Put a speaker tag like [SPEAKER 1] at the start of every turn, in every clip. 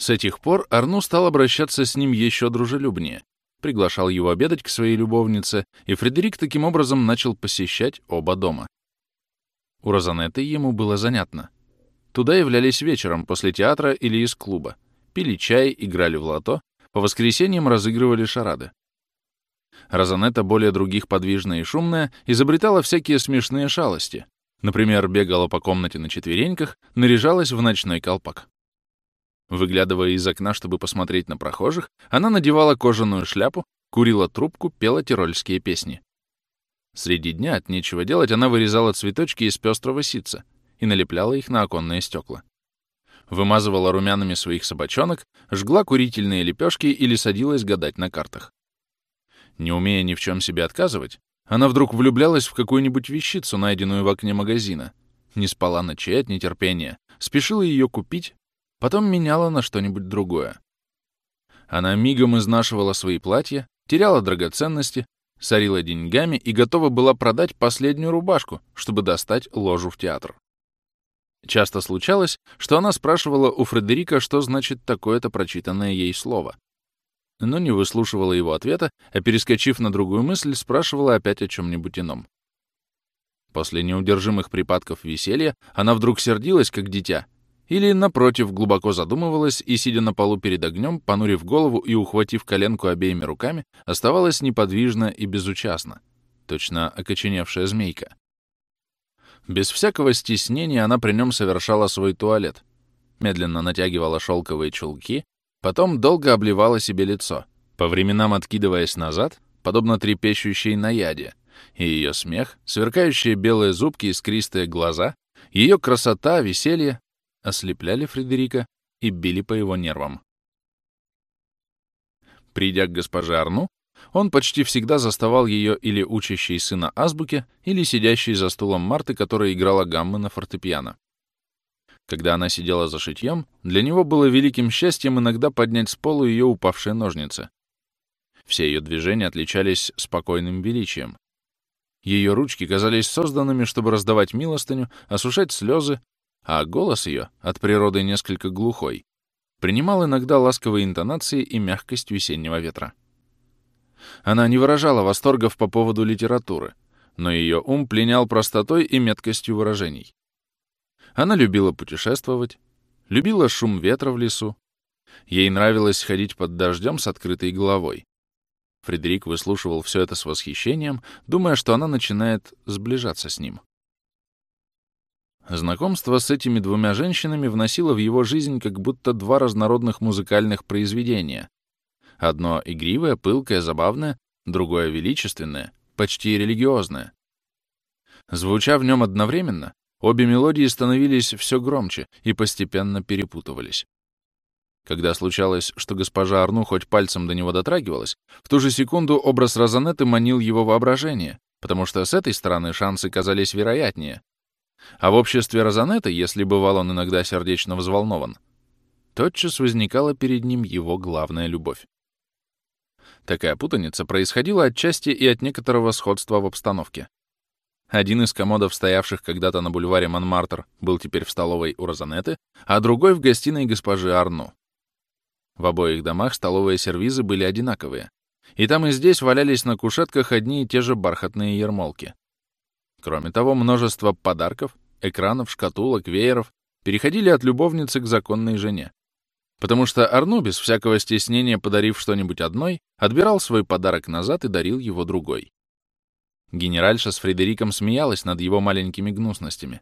[SPEAKER 1] С этих пор Арну стал обращаться с ним еще дружелюбнее, приглашал его обедать к своей любовнице, и Фредерик таким образом начал посещать оба дома. У Розанетты ему было занятно. Туда являлись вечером после театра или из клуба, пили чай, играли в лото, по воскресеньям разыгрывали шарады. Розанетта, более других подвижная и шумная, изобретала всякие смешные шалости. Например, бегала по комнате на четвереньках, наряжалась в ночной колпак. Выглядывая из окна, чтобы посмотреть на прохожих, она надевала кожаную шляпу, курила трубку, пела тирольские песни. Среди дня от нечего делать она вырезала цветочки из пестрого ситца и налепляла их на оконные стекла. Вымазывала румянами своих собачонок, жгла курительные лепешки или садилась гадать на картах. Не умея ни в чем себе отказывать, она вдруг влюблялась в какую-нибудь вещицу, найденную в окне магазина, не спала ночей от нетерпения, спешила ее купить, потом меняла на что-нибудь другое. Она мигом изнашивала свои платья, теряла драгоценности, сорила деньгами и готова была продать последнюю рубашку, чтобы достать ложу в театр. Часто случалось, что она спрашивала у Фредерика, что значит такое-то прочитанное ей слово. Но не выслушивала его ответа, а, перескочив на другую мысль, спрашивала опять о чем-нибудь ином. После неудержимых припадков веселья она вдруг сердилась, как дитя, или, напротив, глубоко задумывалась и, сидя на полу перед огнем, понурив голову и ухватив коленку обеими руками, оставалась неподвижно и безучастна, точно окоченевшая змейка. Без всякого стеснения она при нем совершала свой туалет, медленно натягивала шелковые чулки, потом долго обливала себе лицо, по временам откидываясь назад, подобно трепещущей наяде, и ее смех, сверкающие белые зубки искристые глаза, ее красота, веселье ослепляли Фредерика и били по его нервам. Придя к госпоже Арну, он почти всегда заставал ее или учащей сына азбуке, или сидящей за стулом Марты, которая играла гаммы на фортепиано. Когда она сидела за шитьем, для него было великим счастьем иногда поднять с пола ее упавшие ножницы. Все ее движения отличались спокойным величием. Ее ручки казались созданными, чтобы раздавать милостыню, осушать слезы, а голос ее, от природы несколько глухой, принимал иногда ласковые интонации и мягкость весеннего ветра. Она не выражала восторгов по поводу литературы, но ее ум пленял простотой и меткостью выражений. Она любила путешествовать, любила шум ветра в лесу. Ей нравилось ходить под дождем с открытой головой. Фредерик выслушивал все это с восхищением, думая, что она начинает сближаться с ним. Знакомство с этими двумя женщинами вносило в его жизнь как будто два разнородных музыкальных произведения. Одно игривое, пылкое, забавное, другое величественное, почти религиозное. Звуча в нем одновременно, обе мелодии становились все громче и постепенно перепутывались. Когда случалось, что госпожа Арну хоть пальцем до него дотрагивалась, в ту же секунду образ Розанетты манил его воображение, потому что с этой стороны шансы казались вероятнее, а в обществе Розанетта, если бывал он иногда сердечно взволнован, тотчас возникала перед ним его главная любовь. Такая путаница происходила отчасти и от некоторого сходства в обстановке. Один из комодов, стоявших когда-то на бульваре Монмартр, был теперь в столовой у Розанетты, а другой — в гостиной госпожи Арну. В обоих домах столовые сервизы были одинаковые. И там и здесь валялись на кушетках одни и те же бархатные ермолки. Кроме того, множество подарков, экранов, шкатулок, вееров переходили от любовницы к законной жене. Потому что Арну, без всякого стеснения подарив что-нибудь одной, отбирал свой подарок назад и дарил его другой. Генеральша с Фредериком смеялась над его маленькими гнусностями.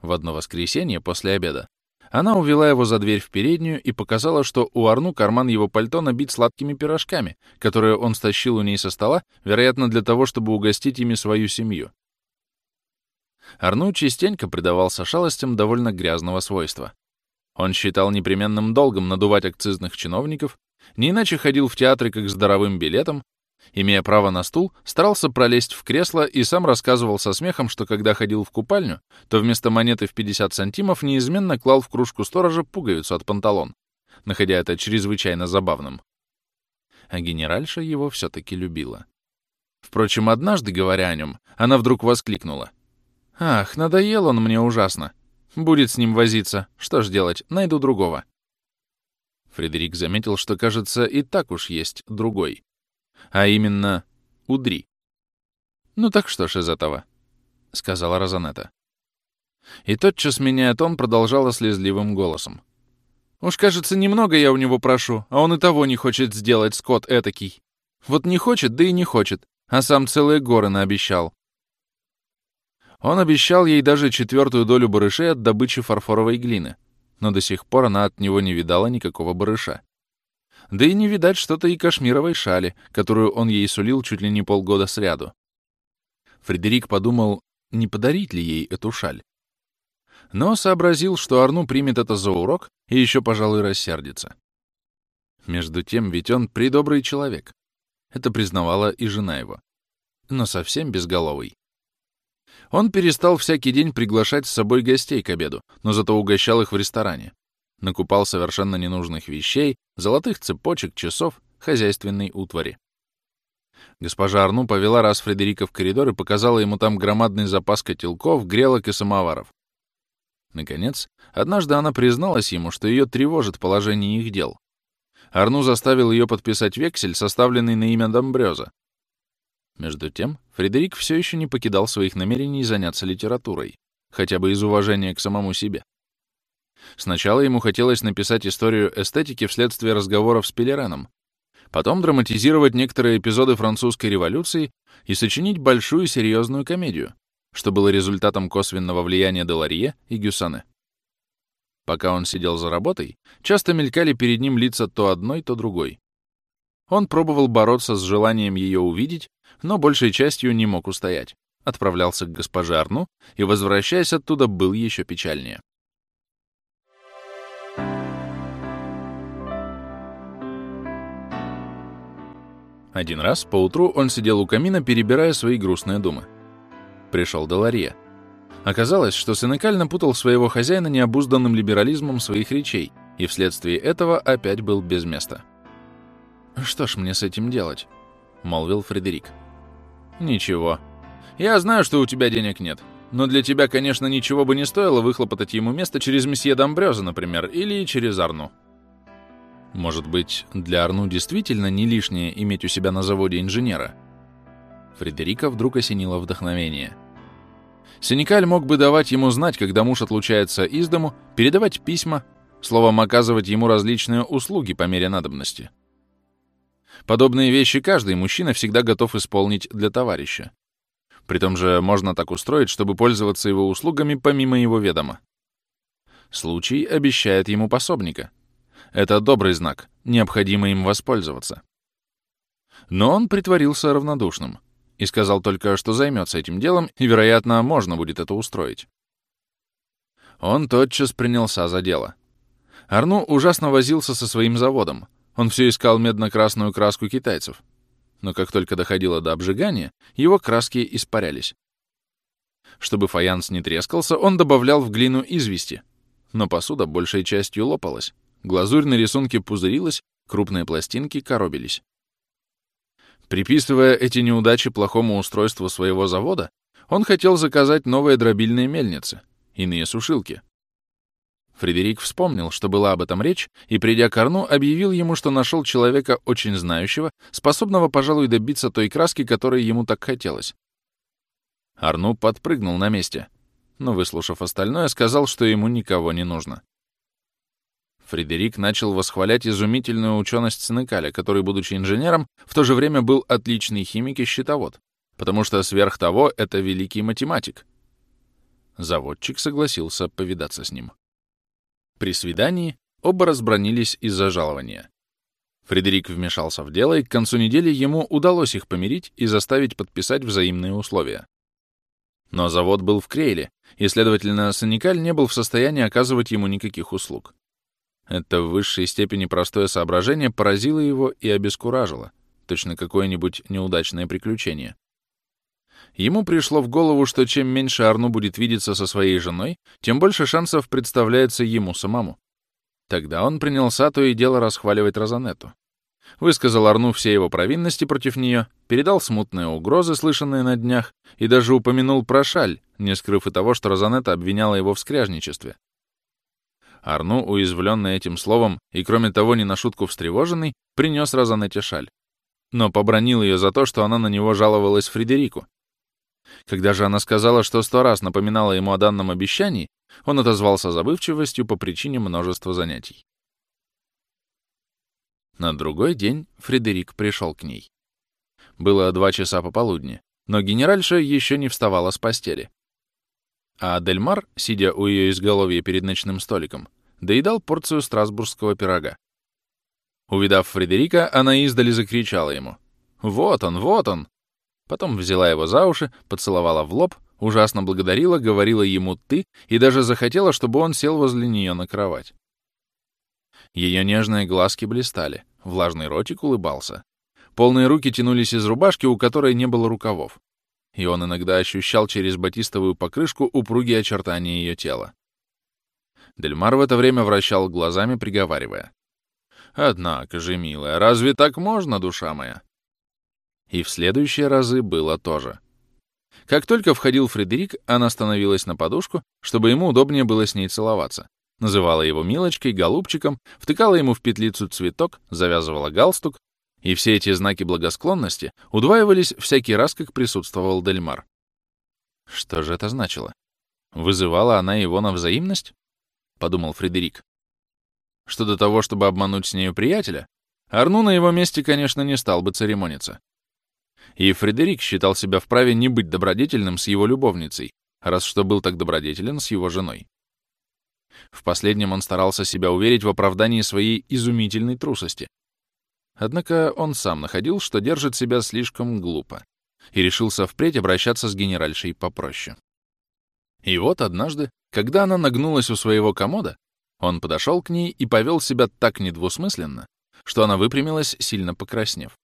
[SPEAKER 1] В одно воскресенье после обеда она увела его за дверь в переднюю и показала, что у Арну карман его пальто набит сладкими пирожками, которые он стащил у ней со стола, вероятно, для того, чтобы угостить ими свою семью. Арну частенько предавался шалостям довольно грязного свойства. Он считал непременным долгом надувать акцизных чиновников, не иначе ходил в театры как с даровым билетом, имея право на стул, старался пролезть в кресло и сам рассказывал со смехом, что когда ходил в купальню, то вместо монеты в 50 сантимов неизменно клал в кружку сторожа пуговицу от панталон, находя это чрезвычайно забавным. А генеральша его все-таки любила. Впрочем, однажды, говоря о нем, она вдруг воскликнула — Ах, надоел он мне ужасно. Будет с ним возиться. Что ж делать, найду другого. Фредерик заметил, что, кажется, и так уж есть другой. А именно, Удри. «Ну так что ж из этого?» — сказала Розанетта. И тотчас, меняя тон, продолжала слезливым голосом. «Уж, кажется, немного я у него прошу, а он и того не хочет сделать, скот этакий. Вот не хочет, да и не хочет, а сам целые горы наобещал. Он обещал ей даже четвертую долю барышей от добычи фарфоровой глины, но до сих пор она от него не видала никакого барыша. Да и не видать что-то и кашмировой шали, которую он ей сулил чуть ли не полгода сряду. Фредерик подумал, не подарить ли ей эту шаль. Но сообразил, что Арну примет это за урок и еще, пожалуй, рассердится. Между тем, ведь он придобрый человек. Это признавала и жена его. Но совсем безголовый. Он перестал всякий день приглашать с собой гостей к обеду, но зато угощал их в ресторане. Накупал совершенно ненужных вещей, золотых цепочек, часов, хозяйственной утвари. Госпожа Арну повела раз Фредерика в коридор и показала ему там громадный запас котелков, грелок и самоваров. Наконец, однажды она призналась ему, что ее тревожит положение их дел. Арну заставил ее подписать вексель, составленный на имя Домбрёза, между тем, Фредерик все еще не покидал своих намерений заняться литературой, хотя бы из уважения к самому себе. Сначала ему хотелось написать историю эстетики вследствие разговоров с Пелереном, потом драматизировать некоторые эпизоды французской революции и сочинить большую серьезную комедию, что было результатом косвенного влияния Деларье и Гюссане. Пока он сидел за работой, часто мелькали перед ним лица то одной, то другой. Он пробовал бороться с желанием ее увидеть но большей частью не мог устоять. Отправлялся к госпоже Арну и, возвращаясь оттуда, был еще печальнее. Один раз поутру он сидел у камина, перебирая свои грустные думы. Пришел Деларье. Оказалось, что Сенекаль напутал своего хозяина необузданным либерализмом своих речей, и вследствие этого опять был без места. «Что ж мне с этим делать?» — молвил Фредерик. «Ничего. Я знаю, что у тебя денег нет. Но для тебя, конечно, ничего бы не стоило выхлопотать ему место через месье Домбрёза, например, или через Арну». Может быть, для Арну действительно не лишнее иметь у себя на заводе инженера? Фредерика вдруг осенило вдохновение. Синикаль мог бы давать ему знать, когда муж отлучается из дому, передавать письма, словом, оказывать ему различные услуги по мере надобности. Подобные вещи каждый мужчина всегда готов исполнить для товарища. При том же можно так устроить, чтобы пользоваться его услугами помимо его ведома. Случай обещает ему пособника. Это добрый знак, необходимо им воспользоваться. Но он притворился равнодушным и сказал только, что займется этим делом, и, вероятно, можно будет это устроить. Он тотчас принялся за дело. Арну ужасно возился со своим заводом, он все искал медно-красную краску китайцев. Но как только доходило до обжигания, его краски испарялись. Чтобы фаянс не трескался, он добавлял в глину извести. Но посуда большей частью лопалась. Глазурь на рисунке пузырилась, крупные пластинки коробились. Приписывая эти неудачи плохому устройству своего завода, он хотел заказать новые дробильные мельницы, иные сушилки. Фредерик вспомнил, что была об этом речь, и, придя к Арну, объявил ему, что нашел человека очень знающего, способного, пожалуй, добиться той краски, которой ему так хотелось. Арну подпрыгнул на месте, но, выслушав остальное, сказал, что ему никого не нужно. Фредерик начал восхвалять изумительную ученость Сенекаля, который, будучи инженером, в то же время был отличный химик и счетовод, потому что сверх того это великий математик. Заводчик согласился повидаться с ним. При свидании оба разбронились из-за жалования. Фредерик вмешался в дело, и к концу недели ему удалось их помирить и заставить подписать взаимные условия. Но завод был в Крейле, и, следовательно, Саникаль не был в состоянии оказывать ему никаких услуг. Это в высшей степени простое соображение поразило его и обескуражило, точно какое-нибудь неудачное приключение. Ему пришло в голову, что чем меньше Арну будет видеться со своей женой, тем больше шансов представляется ему самому. Тогда он принялся то и дело расхваливать Розанетту. Высказал Арну все его провинности против нее, передал смутные угрозы, слышанные на днях, и даже упомянул про шаль, не скрыв и того, что Розанетта обвиняла его в скряжничестве. Арну, уязвленный этим словом и, кроме того, не на шутку встревоженный, принес Розанетте шаль. Но побронил ее за то, что она на него жаловалась Фредерику. Когда же она сказала, что сто раз напоминала ему о данном обещании, он отозвался забывчивостью по причине множества занятий. На другой день Фредерик пришел к ней. Было два часа пополудни, но генеральша еще не вставала с постели. А Дельмар, сидя у ее изголовья перед ночным столиком, доедал порцию страсбургского пирога. Увидав Фредерика, она издали закричала ему. «Вот он, вот он!» Потом взяла его за уши, поцеловала в лоб, ужасно благодарила, говорила ему «ты» и даже захотела, чтобы он сел возле нее на кровать. Ее нежные глазки блистали, влажный ротик улыбался. Полные руки тянулись из рубашки, у которой не было рукавов и он иногда ощущал через батистовую покрышку упругие очертания ее тела. Дельмар в это время вращал глазами, приговаривая. «Однако же, милая, разве так можно, душа моя?» И в следующие разы было тоже. Как только входил Фредерик, она становилась на подушку, чтобы ему удобнее было с ней целоваться. Называла его милочкой, голубчиком, втыкала ему в петлицу цветок, завязывала галстук, и все эти знаки благосклонности удваивались всякий раз, как присутствовал Дельмар. Что же это значило? Вызывала она его на взаимность? Подумал Фредерик. Что до того, чтобы обмануть с нею приятеля, Арну на его месте, конечно, не стал бы церемониться. И Фредерик считал себя вправе не быть добродетельным с его любовницей, раз что был так добродетелен с его женой. В последнем он старался себя уверить в оправдании своей изумительной трусости, Однако он сам находил, что держит себя слишком глупо, и решился впредь обращаться с генеральшей попроще. И вот однажды, когда она нагнулась у своего комода, он подошел к ней и повел себя так недвусмысленно, что она выпрямилась, сильно покраснев.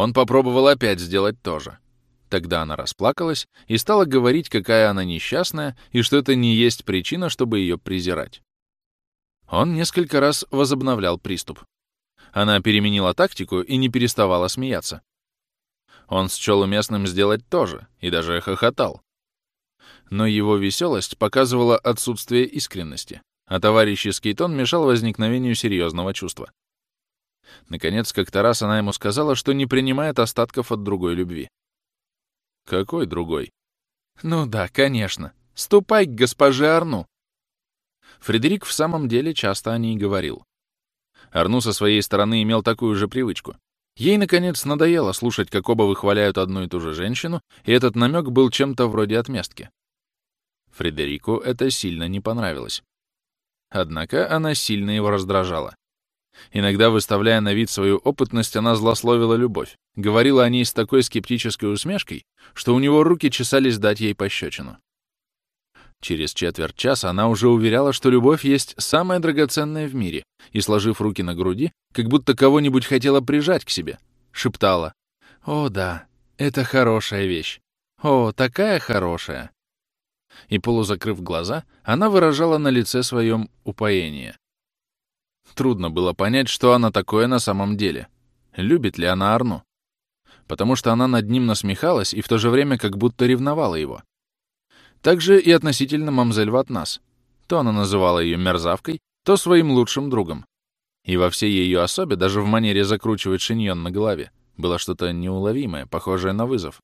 [SPEAKER 1] Он попробовал опять сделать то же. Тогда она расплакалась и стала говорить, какая она несчастная, и что это не есть причина, чтобы ее презирать. Он несколько раз возобновлял приступ. Она переменила тактику и не переставала смеяться. Он счел уместным сделать то же и даже хохотал. Но его веселость показывала отсутствие искренности, а товарищеский тон мешал возникновению серьезного чувства. Наконец, как-то раз она ему сказала, что не принимает остатков от другой любви. Какой другой? Ну да, конечно. Ступай к госпоже Арну. Фредерик в самом деле часто о ней говорил. Арну со своей стороны имел такую же привычку. Ей, наконец, надоело слушать, как оба выхваляют одну и ту же женщину, и этот намек был чем-то вроде отместки. Фредерику это сильно не понравилось. Однако она сильно его раздражала. Иногда, выставляя на вид свою опытность, она злословила любовь, говорила о ней с такой скептической усмешкой, что у него руки чесались дать ей пощечину. Через четверть часа она уже уверяла, что любовь есть самое драгоценное в мире, и, сложив руки на груди, как будто кого-нибудь хотела прижать к себе, шептала «О, да, это хорошая вещь! О, такая хорошая!» И, полузакрыв глаза, она выражала на лице своем упоение. Трудно было понять, что она такое на самом деле. Любит ли она Арну? Потому что она над ним насмехалась и в то же время как будто ревновала его. Также и относительно мамзель Ватнас. То она называла ее мерзавкой, то своим лучшим другом. И во всей ее особе, даже в манере закручивать шиньон на голове, было что-то неуловимое, похожее на вызов.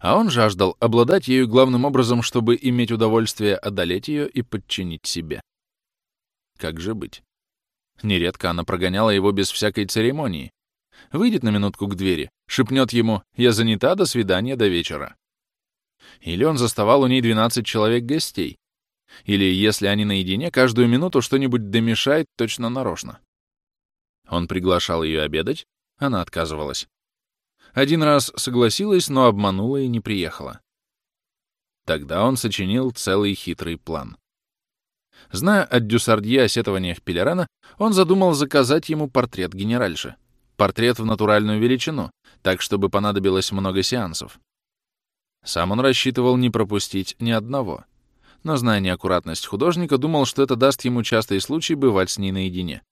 [SPEAKER 1] А он жаждал обладать ею главным образом, чтобы иметь удовольствие одолеть ее и подчинить себе. Как же быть? Нередко она прогоняла его без всякой церемонии. Выйдет на минутку к двери, шепнет ему «Я занята, до свидания, до вечера». Или он заставал у ней 12 человек гостей. Или, если они наедине, каждую минуту что-нибудь домешает точно нарочно. Он приглашал ее обедать, она отказывалась. Один раз согласилась, но обманула и не приехала. Тогда он сочинил целый хитрый план. Зная от Дюсардье о сетованиях Пелерана, он задумал заказать ему портрет генеральши. Портрет в натуральную величину, так, чтобы понадобилось много сеансов. Сам он рассчитывал не пропустить ни одного. Но, зная неаккуратность художника, думал, что это даст ему частый случай бывать с ней наедине.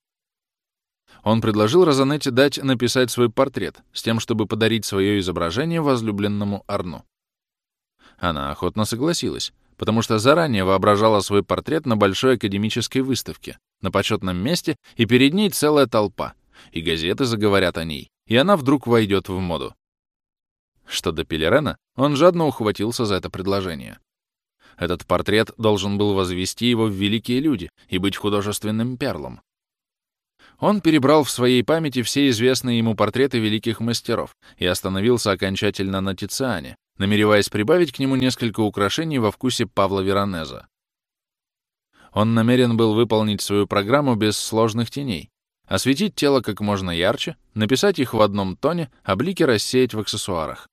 [SPEAKER 1] Он предложил Розанетте дать написать свой портрет с тем, чтобы подарить свое изображение возлюбленному Арну. Она охотно согласилась, потому что заранее воображала свой портрет на большой академической выставке, на почетном месте, и перед ней целая толпа, и газеты заговорят о ней, и она вдруг войдет в моду. Что до Пелерена, он жадно ухватился за это предложение. Этот портрет должен был возвести его в великие люди и быть художественным перлом. Он перебрал в своей памяти все известные ему портреты великих мастеров и остановился окончательно на Тициане, намереваясь прибавить к нему несколько украшений во вкусе Павла Веронеза. Он намерен был выполнить свою программу без сложных теней, осветить тело как можно ярче, написать их в одном тоне, а блики рассеять в аксессуарах.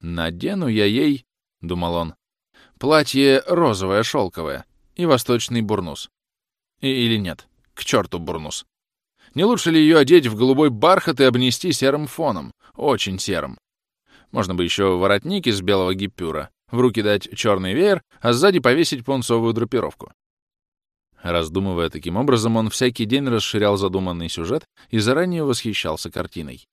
[SPEAKER 1] «Надену я ей», — думал он, — «платье розовое, шелковое и восточный бурнус. И, или нет, к черту бурнус. Не лучше ли ее одеть в голубой бархат и обнести серым фоном? Очень серым. Можно бы еще воротник из белого гипюра, в руки дать черный веер, а сзади повесить пунцовую драпировку. Раздумывая таким образом, он всякий день расширял задуманный сюжет и заранее восхищался картиной.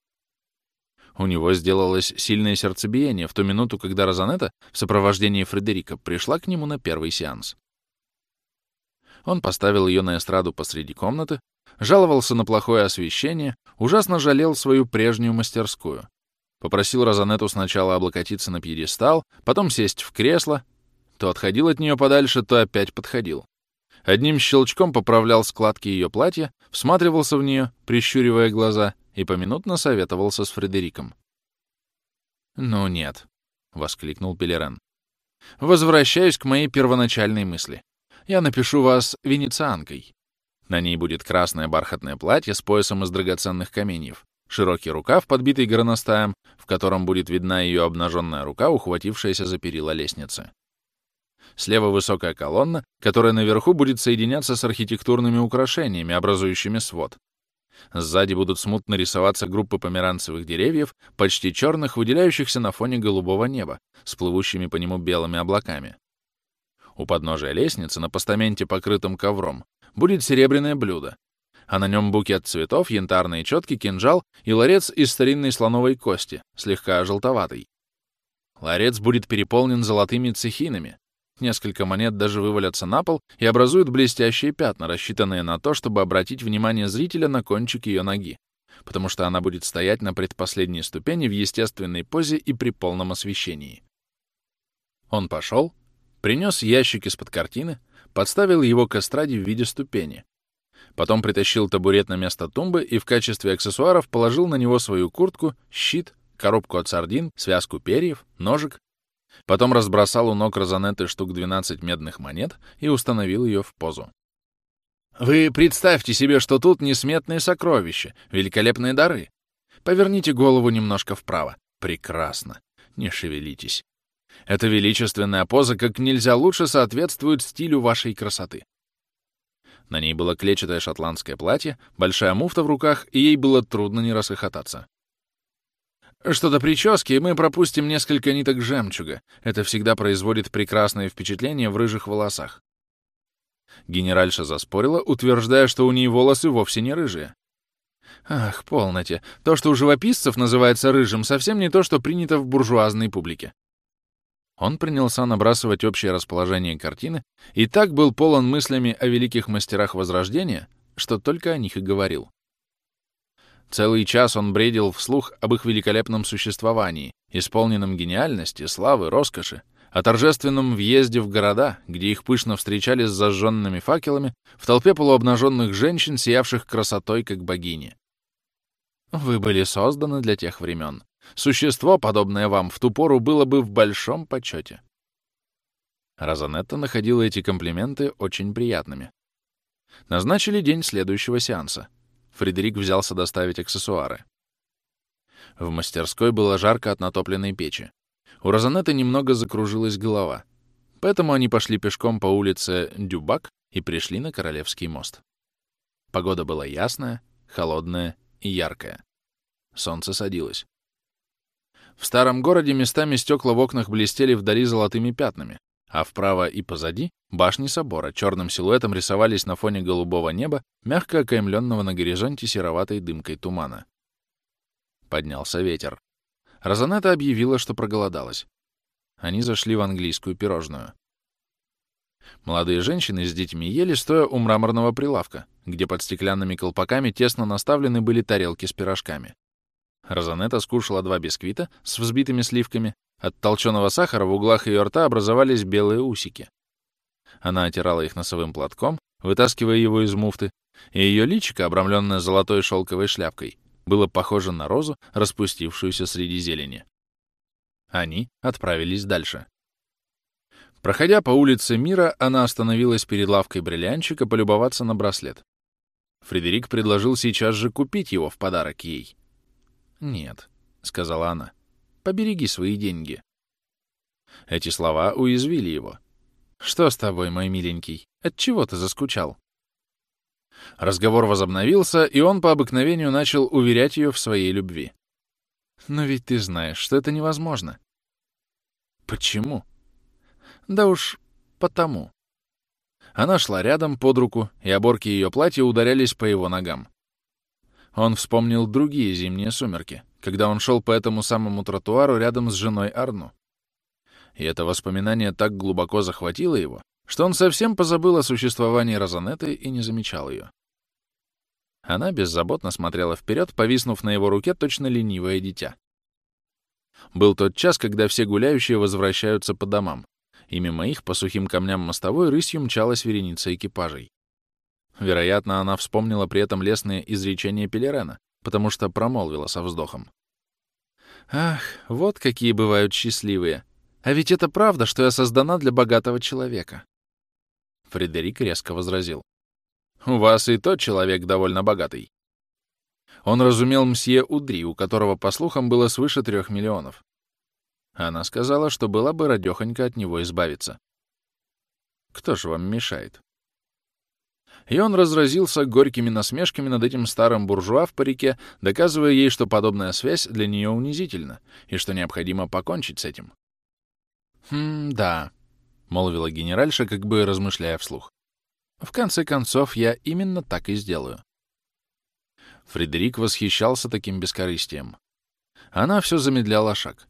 [SPEAKER 1] У него сделалось сильное сердцебиение в ту минуту, когда Розанетта в сопровождении Фредерика пришла к нему на первый сеанс. Он поставил ее на эстраду посреди комнаты, жаловался на плохое освещение, ужасно жалел свою прежнюю мастерскую. Попросил Розанетту сначала облокотиться на пьедестал, потом сесть в кресло. То отходил от нее подальше, то опять подходил. Одним щелчком поправлял складки ее платья, всматривался в нее, прищуривая глаза, и поминутно советовался с Фредериком. «Ну нет», — воскликнул Пелерен. «Возвращаюсь к моей первоначальной мысли я напишу вас венецианкой. На ней будет красное бархатное платье с поясом из драгоценных каменьев, широкий рукав, подбитый горностаем, в котором будет видна ее обнаженная рука, ухватившаяся за перила лестницы. Слева высокая колонна, которая наверху будет соединяться с архитектурными украшениями, образующими свод. Сзади будут смутно рисоваться группы померанцевых деревьев, почти черных, выделяющихся на фоне голубого неба, с плывущими по нему белыми облаками. У подножия лестницы на постаменте, покрытом ковром, будет серебряное блюдо, а на нем букет цветов, янтарные четки, кинжал и ларец из старинной слоновой кости, слегка желтоватый. Ларец будет переполнен золотыми цехинами. Несколько монет даже вывалятся на пол и образуют блестящие пятна, рассчитанные на то, чтобы обратить внимание зрителя на кончик ее ноги, потому что она будет стоять на предпоследней ступени в естественной позе и при полном освещении. Он пошел, Принес ящик из-под картины, подставил его к эстраде в виде ступени. Потом притащил табурет на место тумбы и в качестве аксессуаров положил на него свою куртку, щит, коробку от сардин, связку перьев, ножик. Потом разбросал у ног Розанетты штук 12 медных монет и установил ее в позу. Вы представьте себе, что тут несметные сокровища, великолепные дары. Поверните голову немножко вправо. Прекрасно. Не шевелитесь. Эта величественная поза как нельзя лучше соответствует стилю вашей красоты. На ней было клетчатое шотландское платье, большая муфта в руках, и ей было трудно не расхохотаться. Что до прически, мы пропустим несколько ниток жемчуга. Это всегда производит прекрасное впечатление в рыжих волосах. Генеральша заспорила, утверждая, что у ней волосы вовсе не рыжие. Ах, полноте. То, что у живописцев называется рыжим, совсем не то, что принято в буржуазной публике. Он принялся набрасывать общее расположение картины и так был полон мыслями о великих мастерах Возрождения, что только о них и говорил. Целый час он бредил вслух об их великолепном существовании, исполненном гениальности, славы, роскоши, о торжественном въезде в города, где их пышно встречали с зажженными факелами, в толпе полуобнаженных женщин, сиявших красотой, как богини. Вы были созданы для тех времен. Существо, подобное вам, в ту пору было бы в большом почете. Розанетта находила эти комплименты очень приятными. Назначили день следующего сеанса. Фредерик взялся доставить аксессуары. В мастерской было жарко от натопленной печи. У Розанетты немного закружилась голова. Поэтому они пошли пешком по улице Дюбак и пришли на Королевский мост. Погода была ясная, холодная и яркая. Солнце садилось. В старом городе местами стекла в окнах блестели вдали золотыми пятнами, а вправо и позади башни собора черным силуэтом рисовались на фоне голубого неба, мягко окаймленного на горизонте сероватой дымкой тумана. Поднялся ветер. Розанетта объявила, что проголодалась. они зашли в английскую пирожную. Молодые женщины с детьми ели, стоя у мраморного прилавка, где под стеклянными колпаками тесно наставлены были тарелки с пирожками. Розанетта скушала два бисквита с взбитыми сливками. От толченого сахара в углах ее рта образовались белые усики. Она отирала их носовым платком, вытаскивая его из муфты, и ее личико, обрамленное золотой шелковой шляпкой, было похоже на розу, распустившуюся среди зелени. Они отправились дальше. Проходя по улице Мира, она остановилась перед лавкой бриллианчика полюбоваться на браслет. Фредерик предложил сейчас же купить его в подарок ей. «Нет», — сказала она, — «побереги свои деньги». Эти слова уязвили его. «Что с тобой, мой миленький? Отчего ты заскучал?» Разговор возобновился, и он по обыкновению начал уверять ее в своей любви. «Но ведь ты знаешь, что это невозможно». «Почему?» Да уж потому. Она шла рядом под руку, и оборки ее платья ударялись по его ногам. Он вспомнил другие зимние сумерки, когда он шел по этому самому тротуару рядом с женой Арну. И это воспоминание так глубоко захватило его, что он совсем позабыл о существовании Розанетты и не замечал ее. Она беззаботно смотрела вперед, повиснув на его руке точно ленивое дитя. Был тот час, когда все гуляющие возвращаются по домам и мимо их по сухим камням мостовой рысью мчалась вереница экипажей. Вероятно, она вспомнила при этом лесные изречения Пелерена, потому что промолвила со вздохом. «Ах, вот какие бывают счастливые! А ведь это правда, что я создана для богатого человека!» Фредерик резко возразил. «У вас и тот человек довольно богатый». Он разумел мсье Удри, у которого, по слухам, было свыше трех миллионов. Она сказала, что была бы радёхонько от него избавиться. Кто же вам мешает? И он разразился горькими насмешками над этим старым буржуа в парике, доказывая ей, что подобная связь для нее унизительна, и что необходимо покончить с этим. «Хм, да», — молвила генеральша, как бы размышляя вслух. «В конце концов, я именно так и сделаю». Фредерик восхищался таким бескорыстием. Она все замедляла шаг.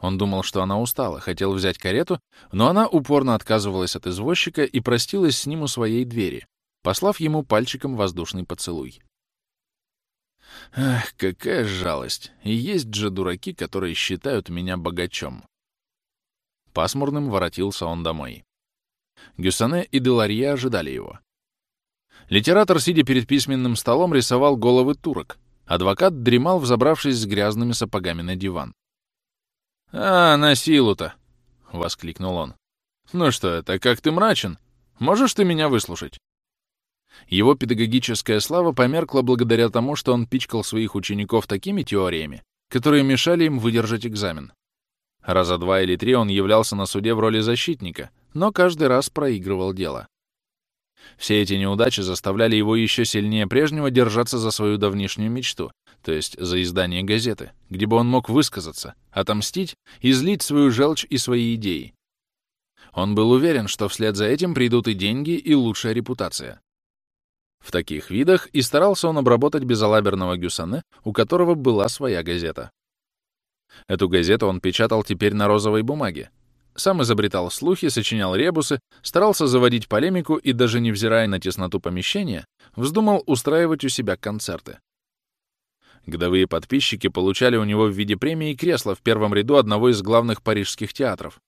[SPEAKER 1] Он думал, что она устала, хотел взять карету, но она упорно отказывалась от извозчика и простилась с ним у своей двери, послав ему пальчиком воздушный поцелуй. Ах, какая жалость! И есть же дураки, которые считают меня богачом. Пасмурным воротился он домой. Гюссане и Деларье ожидали его. Литератор, сидя перед письменным столом, рисовал головы турок. Адвокат дремал, взобравшись с грязными сапогами на диван. «А, на силу-то!» — воскликнул он. «Ну что это, как ты мрачен? Можешь ты меня выслушать?» Его педагогическая слава померкла благодаря тому, что он пичкал своих учеников такими теориями, которые мешали им выдержать экзамен. Раза два или три он являлся на суде в роли защитника, но каждый раз проигрывал дело. Все эти неудачи заставляли его еще сильнее прежнего держаться за свою давнишнюю мечту то есть за издание газеты, где бы он мог высказаться, отомстить, излить свою желчь и свои идеи. Он был уверен, что вслед за этим придут и деньги, и лучшая репутация. В таких видах и старался он обработать безалаберного Гюсане, у которого была своя газета. Эту газету он печатал теперь на розовой бумаге. Сам изобретал слухи, сочинял ребусы, старался заводить полемику и, даже невзирая на тесноту помещения, вздумал устраивать у себя концерты. Годовые подписчики получали у него в виде премии кресло в первом ряду одного из главных парижских театров.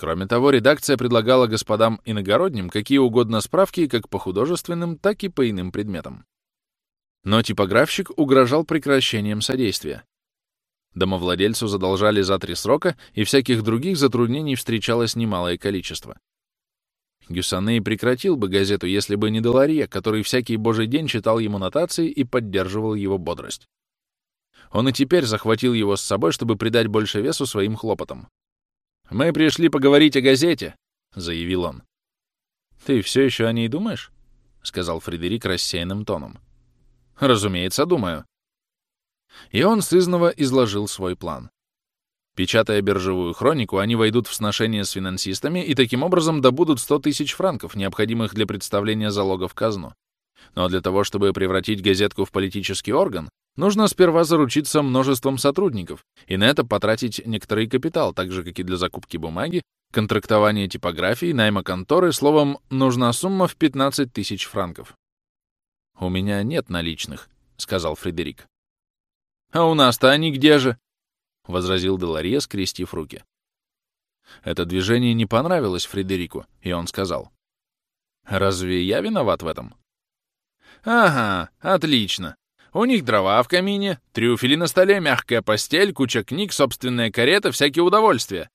[SPEAKER 1] Кроме того, редакция предлагала господам иногородним какие угодно справки как по художественным, так и по иным предметам. Но типографщик угрожал прекращением содействия. Домовладельцу задолжали за три срока, и всяких других затруднений встречалось немалое количество. Гюссане прекратил бы газету, если бы не Деларье, который всякий божий день читал ему нотации и поддерживал его бодрость. Он и теперь захватил его с собой, чтобы придать больше весу своим хлопотам. «Мы пришли поговорить о газете», — заявил он. «Ты все еще о ней думаешь?» — сказал Фредерик рассеянным тоном. «Разумеется, думаю». И он сызново изложил свой план. Печатая биржевую хронику, они войдут в сношение с финансистами и таким образом добудут 100 тысяч франков, необходимых для представления залога в казну. Но для того, чтобы превратить газетку в политический орган, Нужно сперва заручиться множеством сотрудников и на это потратить некоторый капитал, так же, как и для закупки бумаги, контрактования типографии, найма конторы, словом, нужна сумма в 15 тысяч франков. «У меня нет наличных», — сказал Фредерик. «А у нас-то они где же?» — возразил Деларье, скрестив руки. Это движение не понравилось Фредерику, и он сказал. «Разве я виноват в этом?» «Ага, отлично. У них дрова в камине, трюфели на столе, мягкая постель, куча книг, собственная карета, всякие удовольствия.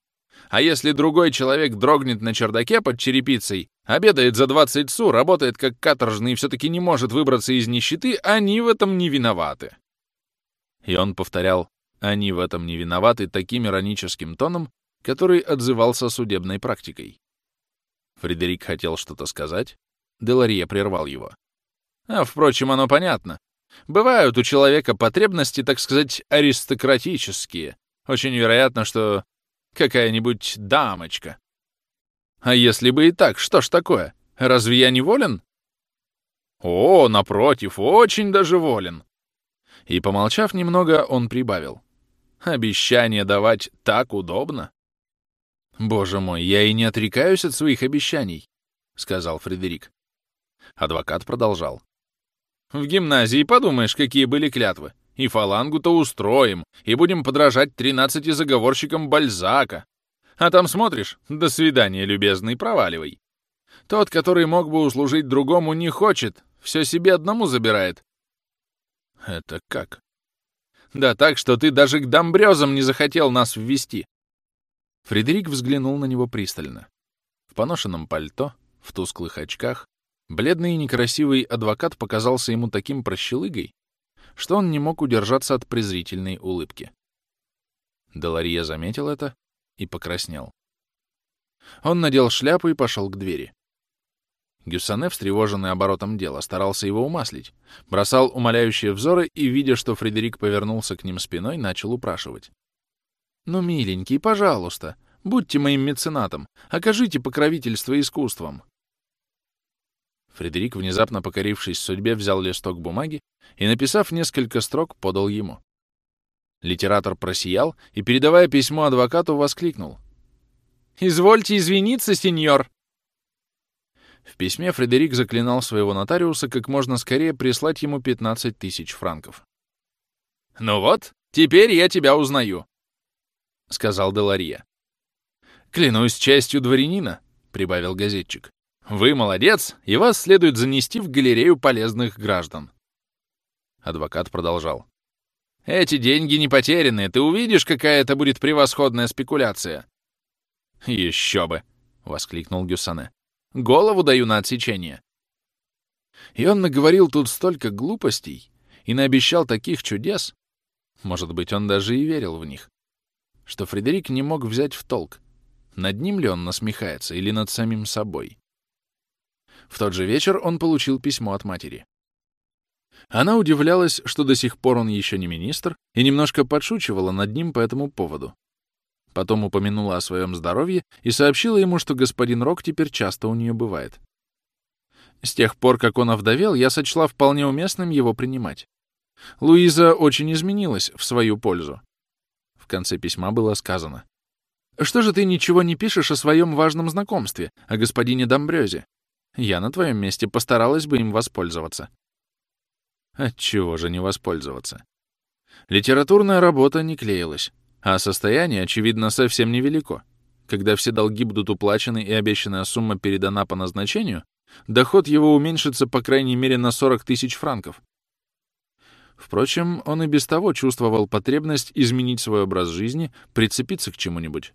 [SPEAKER 1] А если другой человек дрогнет на чердаке под черепицей, обедает за 20 су, работает как каторжный и все-таки не может выбраться из нищеты, они в этом не виноваты. И он повторял «они в этом не виноваты» таким ироническим тоном, который отзывался судебной практикой. Фредерик хотел что-то сказать, Деларье прервал его. А, впрочем, оно понятно. Бывают у человека потребности, так сказать, аристократические. Очень вероятно, что какая-нибудь дамочка. А если бы и так, что ж такое? Разве я не волен? О, напротив, очень даже волен. И, помолчав немного, он прибавил. Обещание давать так удобно. Боже мой, я и не отрекаюсь от своих обещаний, сказал Фредерик. Адвокат продолжал. В гимназии подумаешь, какие были клятвы. И фалангу-то устроим, и будем подражать тринадцати заговорщикам Бальзака. А там смотришь, до свидания, любезный, проваливай. Тот, который мог бы услужить другому, не хочет, все себе одному забирает. Это как? Да так, что ты даже к домбрёзам не захотел нас ввести. Фредерик взглянул на него пристально. В поношенном пальто, в тусклых очках, Бледный и некрасивый адвокат показался ему таким прощелыгой, что он не мог удержаться от презрительной улыбки. Деларье заметил это и покраснел. Он надел шляпу и пошел к двери. Гюссане, встревоженный оборотом дела, старался его умаслить, бросал умоляющие взоры и, видя, что Фредерик повернулся к ним спиной, начал упрашивать. «Ну, миленький, пожалуйста, будьте моим меценатом, окажите покровительство искусствам. Фредерик, внезапно покорившись судьбе, взял листок бумаги и, написав несколько строк, подал ему. Литератор просиял и, передавая письмо адвокату, воскликнул. «Извольте извиниться, сеньор!» В письме Фредерик заклинал своего нотариуса как можно скорее прислать ему 15 тысяч франков. «Ну вот, теперь я тебя узнаю», — сказал Деларье. «Клянусь честью дворянина», — прибавил газетчик. Вы молодец, и вас следует занести в галерею полезных граждан. Адвокат продолжал. Эти деньги не потеряны, ты увидишь, какая это будет превосходная спекуляция. Еще бы, воскликнул Гюссане. Голову даю на отсечение. И он наговорил тут столько глупостей и наобещал таких чудес, может быть, он даже и верил в них, что Фредерик не мог взять в толк, над ним ли он насмехается или над самим собой. В тот же вечер он получил письмо от матери. Она удивлялась, что до сих пор он еще не министр, и немножко подшучивала над ним по этому поводу. Потом упомянула о своем здоровье и сообщила ему, что господин Рок теперь часто у нее бывает. С тех пор, как он овдовел, я сочла вполне уместным его принимать. Луиза очень изменилась в свою пользу. В конце письма было сказано. «Что же ты ничего не пишешь о своем важном знакомстве, о господине Домбрёзе? Я на твоем месте постаралась бы им воспользоваться. Отчего же не воспользоваться? Литературная работа не клеилась, а состояние, очевидно, совсем невелико. Когда все долги будут уплачены и обещанная сумма передана по назначению, доход его уменьшится по крайней мере на 40 тысяч франков. Впрочем, он и без того чувствовал потребность изменить свой образ жизни, прицепиться к чему-нибудь,